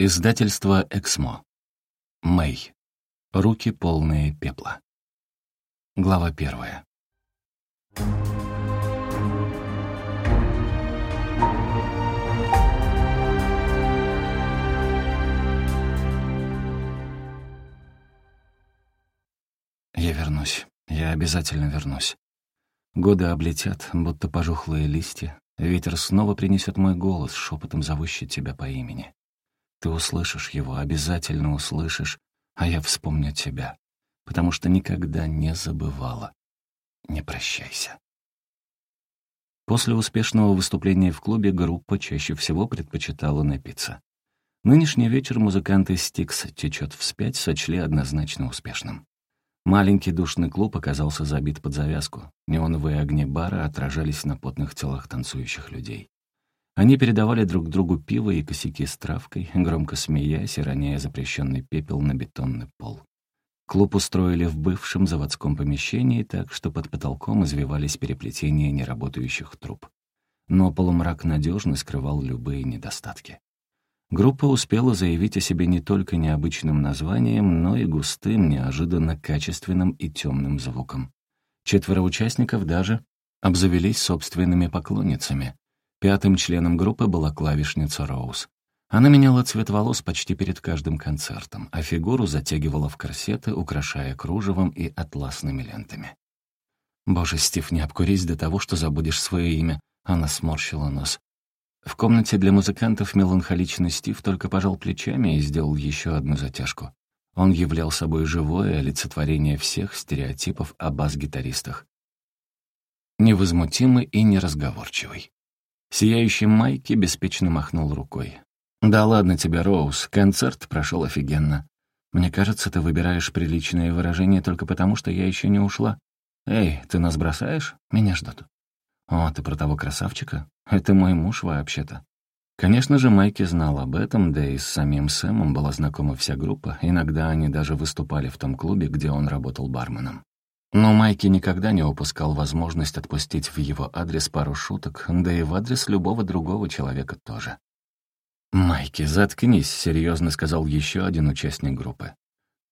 Издательство «Эксмо». Мэй. Руки полные пепла. Глава первая. Я вернусь. Я обязательно вернусь. Годы облетят, будто пожухлые листья. Ветер снова принесет мой голос, шепотом зовущий тебя по имени. Ты услышишь его, обязательно услышишь, а я вспомню тебя, потому что никогда не забывала. Не прощайся. После успешного выступления в клубе группа чаще всего предпочитала напиться. Нынешний вечер музыканты «Стикс» течет вспять сочли однозначно успешным. Маленький душный клуб оказался забит под завязку. Неоновые огни бара отражались на потных телах танцующих людей. Они передавали друг другу пиво и косяки с травкой, громко смеясь и роняя запрещенный пепел на бетонный пол. Клуб устроили в бывшем заводском помещении так, что под потолком извивались переплетения неработающих труб. Но полумрак надежно скрывал любые недостатки. Группа успела заявить о себе не только необычным названием, но и густым, неожиданно качественным и темным звуком. Четверо участников даже обзавелись собственными поклонницами. Пятым членом группы была клавишница Роуз. Она меняла цвет волос почти перед каждым концертом, а фигуру затягивала в корсеты, украшая кружевом и атласными лентами. «Боже, Стив, не обкурись до того, что забудешь свое имя», — она сморщила нос. В комнате для музыкантов меланхоличный Стив только пожал плечами и сделал еще одну затяжку. Он являл собой живое олицетворение всех стереотипов о бас-гитаристах. Невозмутимый и неразговорчивый. Сияющий Майки беспечно махнул рукой. «Да ладно тебе, Роуз, концерт прошел офигенно. Мне кажется, ты выбираешь приличные выражения только потому, что я еще не ушла. Эй, ты нас бросаешь? Меня ждут». «О, ты про того красавчика? Это мой муж вообще-то». Конечно же, Майки знал об этом, да и с самим Сэмом была знакома вся группа. Иногда они даже выступали в том клубе, где он работал барменом. Но Майки никогда не упускал возможность отпустить в его адрес пару шуток, да и в адрес любого другого человека тоже. «Майки, заткнись», — серьезно сказал еще один участник группы.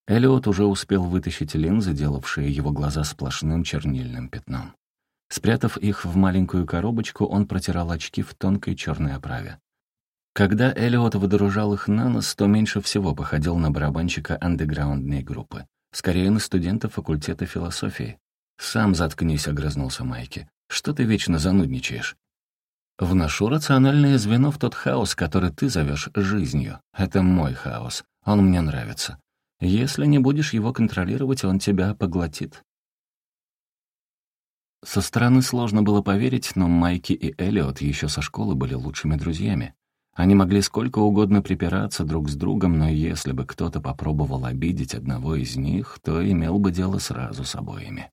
Эллиот уже успел вытащить линзы, делавшие его глаза сплошным чернильным пятном. Спрятав их в маленькую коробочку, он протирал очки в тонкой черной оправе. Когда Эллиот выдружал их на нос, то меньше всего походил на барабанщика андеграундной группы. Скорее на студента факультета философии. «Сам заткнись», — огрызнулся Майки. «Что ты вечно занудничаешь?» «Вношу рациональное звено в тот хаос, который ты зовешь жизнью. Это мой хаос. Он мне нравится. Если не будешь его контролировать, он тебя поглотит». Со стороны сложно было поверить, но Майки и Эллиот еще со школы были лучшими друзьями. Они могли сколько угодно припираться друг с другом, но если бы кто-то попробовал обидеть одного из них, то имел бы дело сразу с обоими.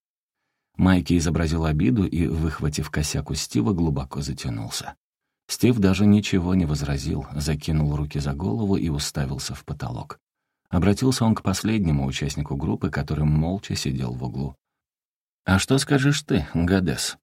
Майки изобразил обиду и, выхватив косяк у Стива, глубоко затянулся. Стив даже ничего не возразил, закинул руки за голову и уставился в потолок. Обратился он к последнему участнику группы, который молча сидел в углу. «А что скажешь ты, Гадес?»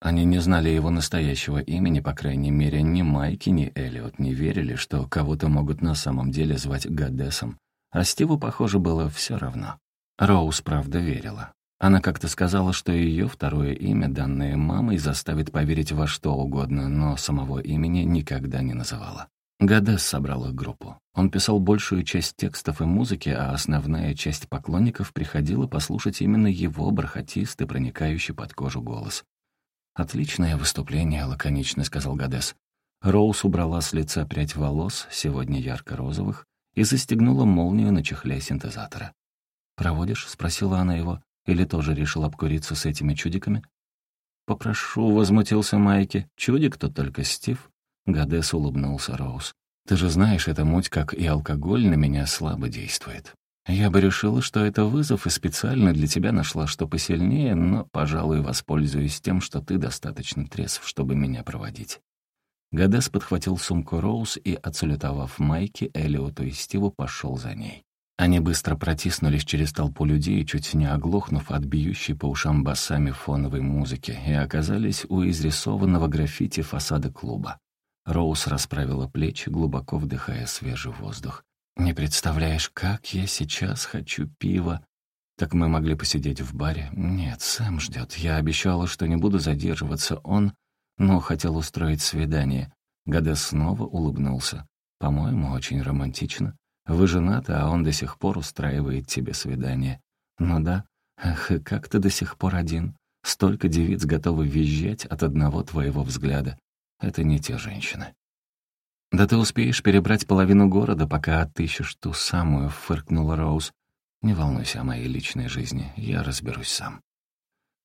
Они не знали его настоящего имени, по крайней мере, ни Майки, ни Элliot не верили, что кого-то могут на самом деле звать Гадесом. А Стиву, похоже, было все равно. Роуз, правда, верила. Она как-то сказала, что ее второе имя, данное мамой, заставит поверить во что угодно, но самого имени никогда не называла. Гадес собрал их группу. Он писал большую часть текстов и музыки, а основная часть поклонников приходила послушать именно его бархатистый, проникающий под кожу голос. «Отличное выступление», — лаконично сказал Гадес. Роуз убрала с лица прядь волос, сегодня ярко-розовых, и застегнула молнию на чехле синтезатора. «Проводишь?» — спросила она его. «Или тоже решил обкуриться с этими чудиками?» «Попрошу», — возмутился Майки. «Чудик тут только Стив». Гадес улыбнулся Роуз. «Ты же знаешь, эта муть, как и алкоголь, на меня слабо действует. Я бы решила, что это вызов, и специально для тебя нашла что посильнее, но, пожалуй, воспользуюсь тем, что ты достаточно трезв, чтобы меня проводить». Гадес подхватил сумку Роуз и, отсалютовав Майки, Элиоту и Стиву, пошел за ней. Они быстро протиснулись через толпу людей, чуть не оглохнув от бьющей по ушам басами фоновой музыки, и оказались у изрисованного граффити фасада клуба. Роуз расправила плечи, глубоко вдыхая свежий воздух. «Не представляешь, как я сейчас хочу пива!» «Так мы могли посидеть в баре?» «Нет, Сэм ждет. Я обещала, что не буду задерживаться. Он, ну, хотел устроить свидание». Гадес снова улыбнулся. «По-моему, очень романтично. Вы женаты, а он до сих пор устраивает тебе свидание». «Ну да. Ах, как ты до сих пор один? Столько девиц готовы визжать от одного твоего взгляда. Это не те женщины». «Да ты успеешь перебрать половину города, пока отыщешь ту самую», — фыркнула Роуз. «Не волнуйся о моей личной жизни, я разберусь сам».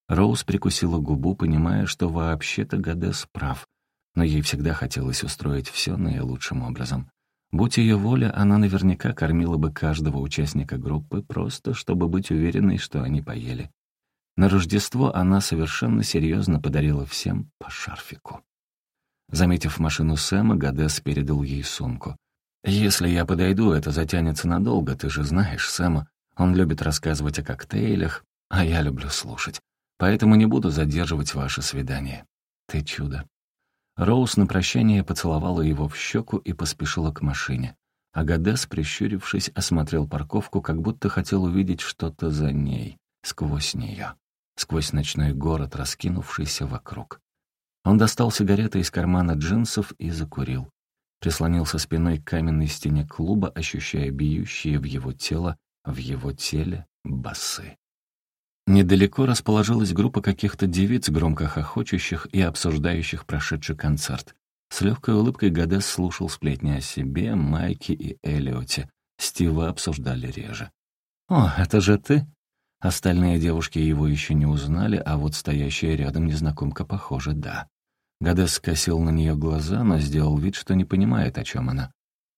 Роуз прикусила губу, понимая, что вообще-то Гадес прав, но ей всегда хотелось устроить все наилучшим образом. Будь ее воля, она наверняка кормила бы каждого участника группы, просто чтобы быть уверенной, что они поели. На Рождество она совершенно серьезно подарила всем по шарфику. Заметив машину Сэма, Гадес передал ей сумку. «Если я подойду, это затянется надолго, ты же знаешь Сэма. Он любит рассказывать о коктейлях, а я люблю слушать. Поэтому не буду задерживать ваше свидание. Ты чудо». Роуз на прощание поцеловала его в щеку и поспешила к машине. А Гадес, прищурившись, осмотрел парковку, как будто хотел увидеть что-то за ней, сквозь нее, сквозь ночной город, раскинувшийся вокруг. Он достал сигареты из кармана джинсов и закурил. Прислонился спиной к каменной стене клуба, ощущая бьющие в его тело, в его теле басы. Недалеко расположилась группа каких-то девиц, громко хохочущих и обсуждающих прошедший концерт. С легкой улыбкой Гадес слушал сплетни о себе, Майке и Эллиоте. Стива обсуждали реже. «О, это же ты?» Остальные девушки его еще не узнали, а вот стоящая рядом незнакомка, похоже, да. Гадес скосил на нее глаза, но сделал вид, что не понимает, о чем она.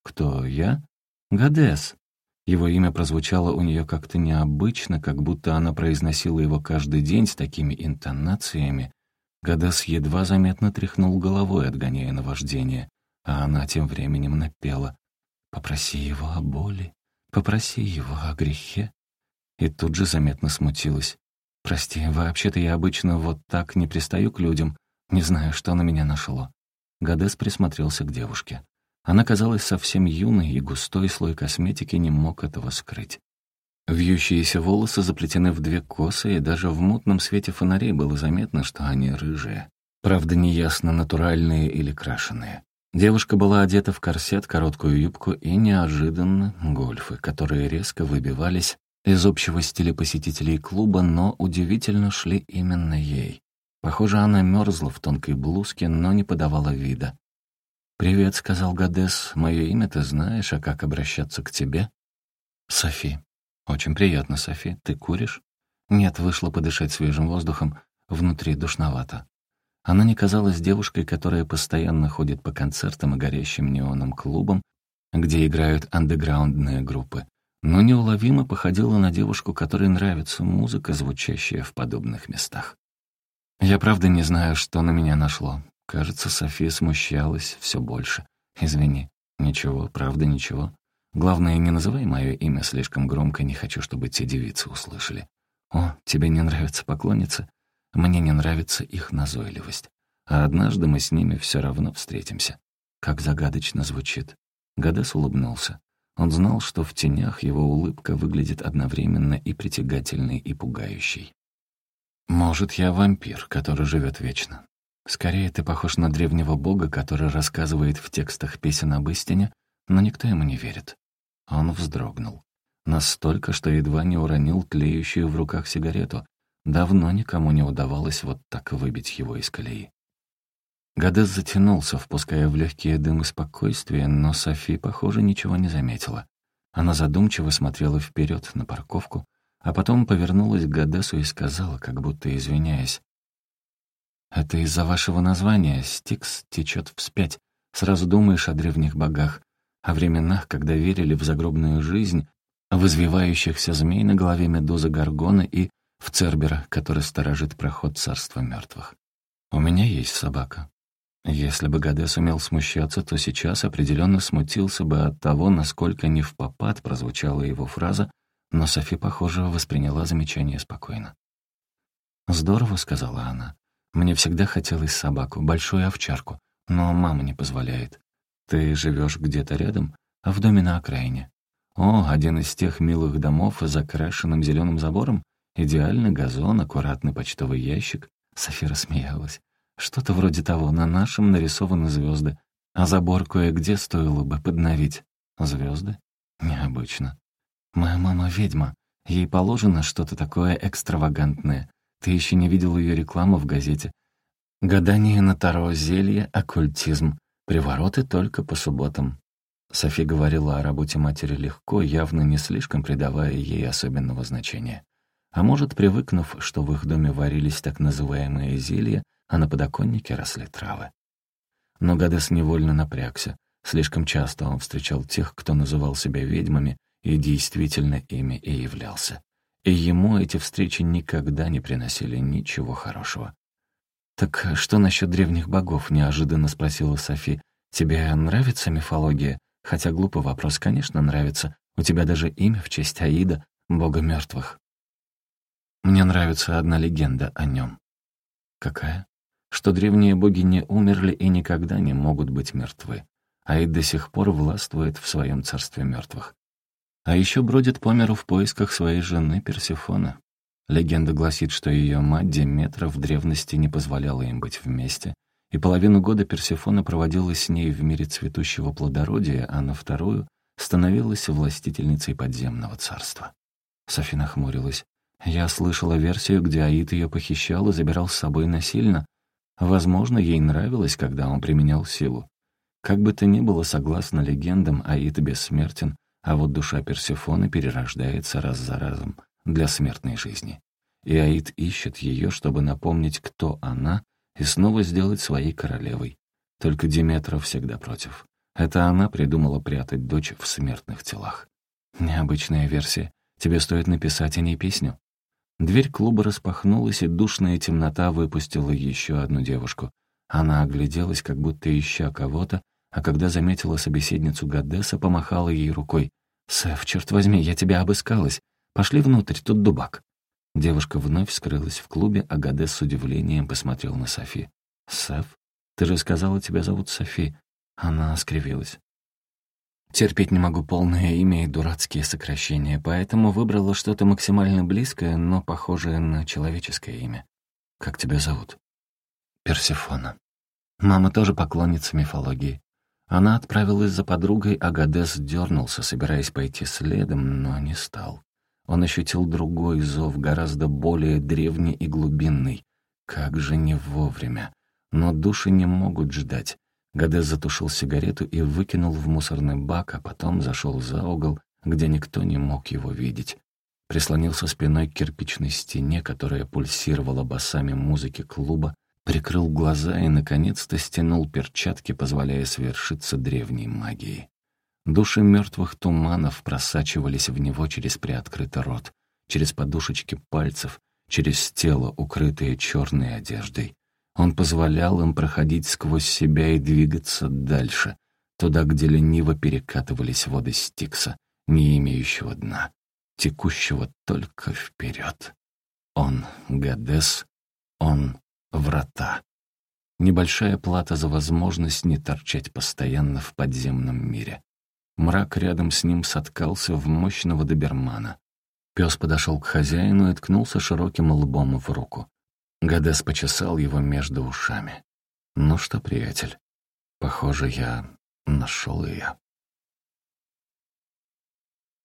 «Кто, я?» «Гадес», его имя прозвучало у нее как-то необычно, как будто она произносила его каждый день с такими интонациями. Гадас едва заметно тряхнул головой, отгоняя наваждение, а она тем временем напела «Попроси его о боли, попроси его о грехе». И тут же заметно смутилась. «Прости, вообще-то я обычно вот так не пристаю к людям, не знаю, что на меня нашло». Гадес присмотрелся к девушке. Она казалась совсем юной, и густой слой косметики не мог этого скрыть. Вьющиеся волосы заплетены в две косы, и даже в мутном свете фонарей было заметно, что они рыжие. Правда, неясно, натуральные или крашеные. Девушка была одета в корсет, короткую юбку и неожиданно гольфы, которые резко выбивались из общего стиля посетителей клуба, но удивительно шли именно ей. Похоже, она мерзла в тонкой блузке, но не подавала вида. «Привет», — сказал Гадес. «Мое имя ты знаешь, а как обращаться к тебе?» «Софи». «Очень приятно, Софи. Ты куришь?» «Нет, вышла подышать свежим воздухом. Внутри душновато». Она не казалась девушкой, которая постоянно ходит по концертам и горящим неоном клубам, где играют андеграундные группы, но неуловимо походила на девушку, которой нравится музыка, звучащая в подобных местах. «Я правда не знаю, что на меня нашло. Кажется, София смущалась все больше. «Извини. Ничего, правда, ничего. Главное, не называй мое имя слишком громко, не хочу, чтобы те девицы услышали. О, тебе не нравится поклонница? Мне не нравится их назойливость. А однажды мы с ними все равно встретимся. Как загадочно звучит. Гадес улыбнулся. Он знал, что в тенях его улыбка выглядит одновременно и притягательной, и пугающей. «Может, я вампир, который живет вечно. Скорее, ты похож на древнего бога, который рассказывает в текстах песен об истине, но никто ему не верит. Он вздрогнул. Настолько, что едва не уронил тлеющую в руках сигарету. Давно никому не удавалось вот так выбить его из колеи. Гадес затянулся, впуская в легкие дымы спокойствия, но Софи, похоже, ничего не заметила. Она задумчиво смотрела вперед на парковку, а потом повернулась к Гадесу и сказала, как будто извиняясь, это из-за вашего названия «Стикс» течет вспять. Сразу думаешь о древних богах, о временах, когда верили в загробную жизнь, в извивающихся змей на голове медузы Гаргона и в Цербера, который сторожит проход царства мертвых. У меня есть собака. Если бы Гадес умел смущаться, то сейчас определенно смутился бы от того, насколько не в попад прозвучала его фраза, но Софи, похоже, восприняла замечание спокойно. «Здорово», — сказала она. Мне всегда хотелось собаку, большую овчарку. но мама не позволяет. Ты живешь где-то рядом, а в доме на окраине. О, один из тех милых домов с закрашенным зеленым забором? Идеальный газон, аккуратный почтовый ящик. Софира смеялась. Что-то вроде того, на нашем нарисованы звезды, а забор кое-где стоило бы подновить. Звезды? Необычно. Моя мама ведьма. Ей положено что-то такое экстравагантное. Ты еще не видел ее рекламу в газете. Гадание на Таро, зелье, оккультизм. Привороты только по субботам. Софи говорила о работе матери легко, явно не слишком придавая ей особенного значения. А может, привыкнув, что в их доме варились так называемые зелья, а на подоконнике росли травы. Но Гадес невольно напрягся. Слишком часто он встречал тех, кто называл себя ведьмами, и действительно ими и являлся. И ему эти встречи никогда не приносили ничего хорошего. «Так что насчет древних богов?» — неожиданно спросила Софи. «Тебе нравится мифология?» Хотя глупый вопрос, конечно, нравится. У тебя даже имя в честь Аида, бога мертвых. Мне нравится одна легенда о нем. Какая? Что древние боги не умерли и никогда не могут быть мертвы. Аид до сих пор властвует в своем царстве мертвых. А еще бродит по миру в поисках своей жены Персифоны. Легенда гласит, что ее мать Деметра в древности не позволяла им быть вместе, и половину года Персифона проводила с ней в мире цветущего плодородия, а на вторую становилась властительницей подземного царства. Софина хмурилась. Я слышала версию, где Аид ее похищал и забирал с собой насильно. Возможно, ей нравилось, когда он применял силу. Как бы то ни было, согласно легендам, Аид бессмертен, а вот душа Персефоны перерождается раз за разом для смертной жизни. И Аид ищет ее, чтобы напомнить, кто она, и снова сделать своей королевой. Только Диметра всегда против. Это она придумала прятать дочь в смертных телах. Необычная версия. Тебе стоит написать о ней песню. Дверь клуба распахнулась, и душная темнота выпустила еще одну девушку. Она огляделась, как будто ища кого-то, а когда заметила собеседницу Гадеса, помахала ей рукой. «Сэф, черт возьми, я тебя обыскалась. Пошли внутрь, тут дубак». Девушка вновь скрылась в клубе, а Гадес с удивлением посмотрел на Софи. «Сэф? Ты же сказала, тебя зовут Софи». Она скривилась. Терпеть не могу полное имя и дурацкие сокращения, поэтому выбрала что-то максимально близкое, но похожее на человеческое имя. Как тебя зовут? Персифона. Мама тоже поклонница мифологии. Она отправилась за подругой, а Гадес дернулся, собираясь пойти следом, но не стал. Он ощутил другой зов, гораздо более древний и глубинный. Как же не вовремя. Но души не могут ждать. Гадес затушил сигарету и выкинул в мусорный бак, а потом зашел за угол, где никто не мог его видеть. Прислонился спиной к кирпичной стене, которая пульсировала басами музыки клуба, прикрыл глаза и, наконец-то, стянул перчатки, позволяя свершиться древней магии. Души мертвых туманов просачивались в него через приоткрытый рот, через подушечки пальцев, через тело, укрытое черной одеждой. Он позволял им проходить сквозь себя и двигаться дальше, туда, где лениво перекатывались воды Стикса, не имеющего дна, текущего только вперед. Он — Гадес, он врата. Небольшая плата за возможность не торчать постоянно в подземном мире. Мрак рядом с ним соткался в мощного добермана. Пес подошел к хозяину и ткнулся широким лбом в руку. Гадес почесал его между ушами. «Ну что, приятель, похоже, я нашел ее».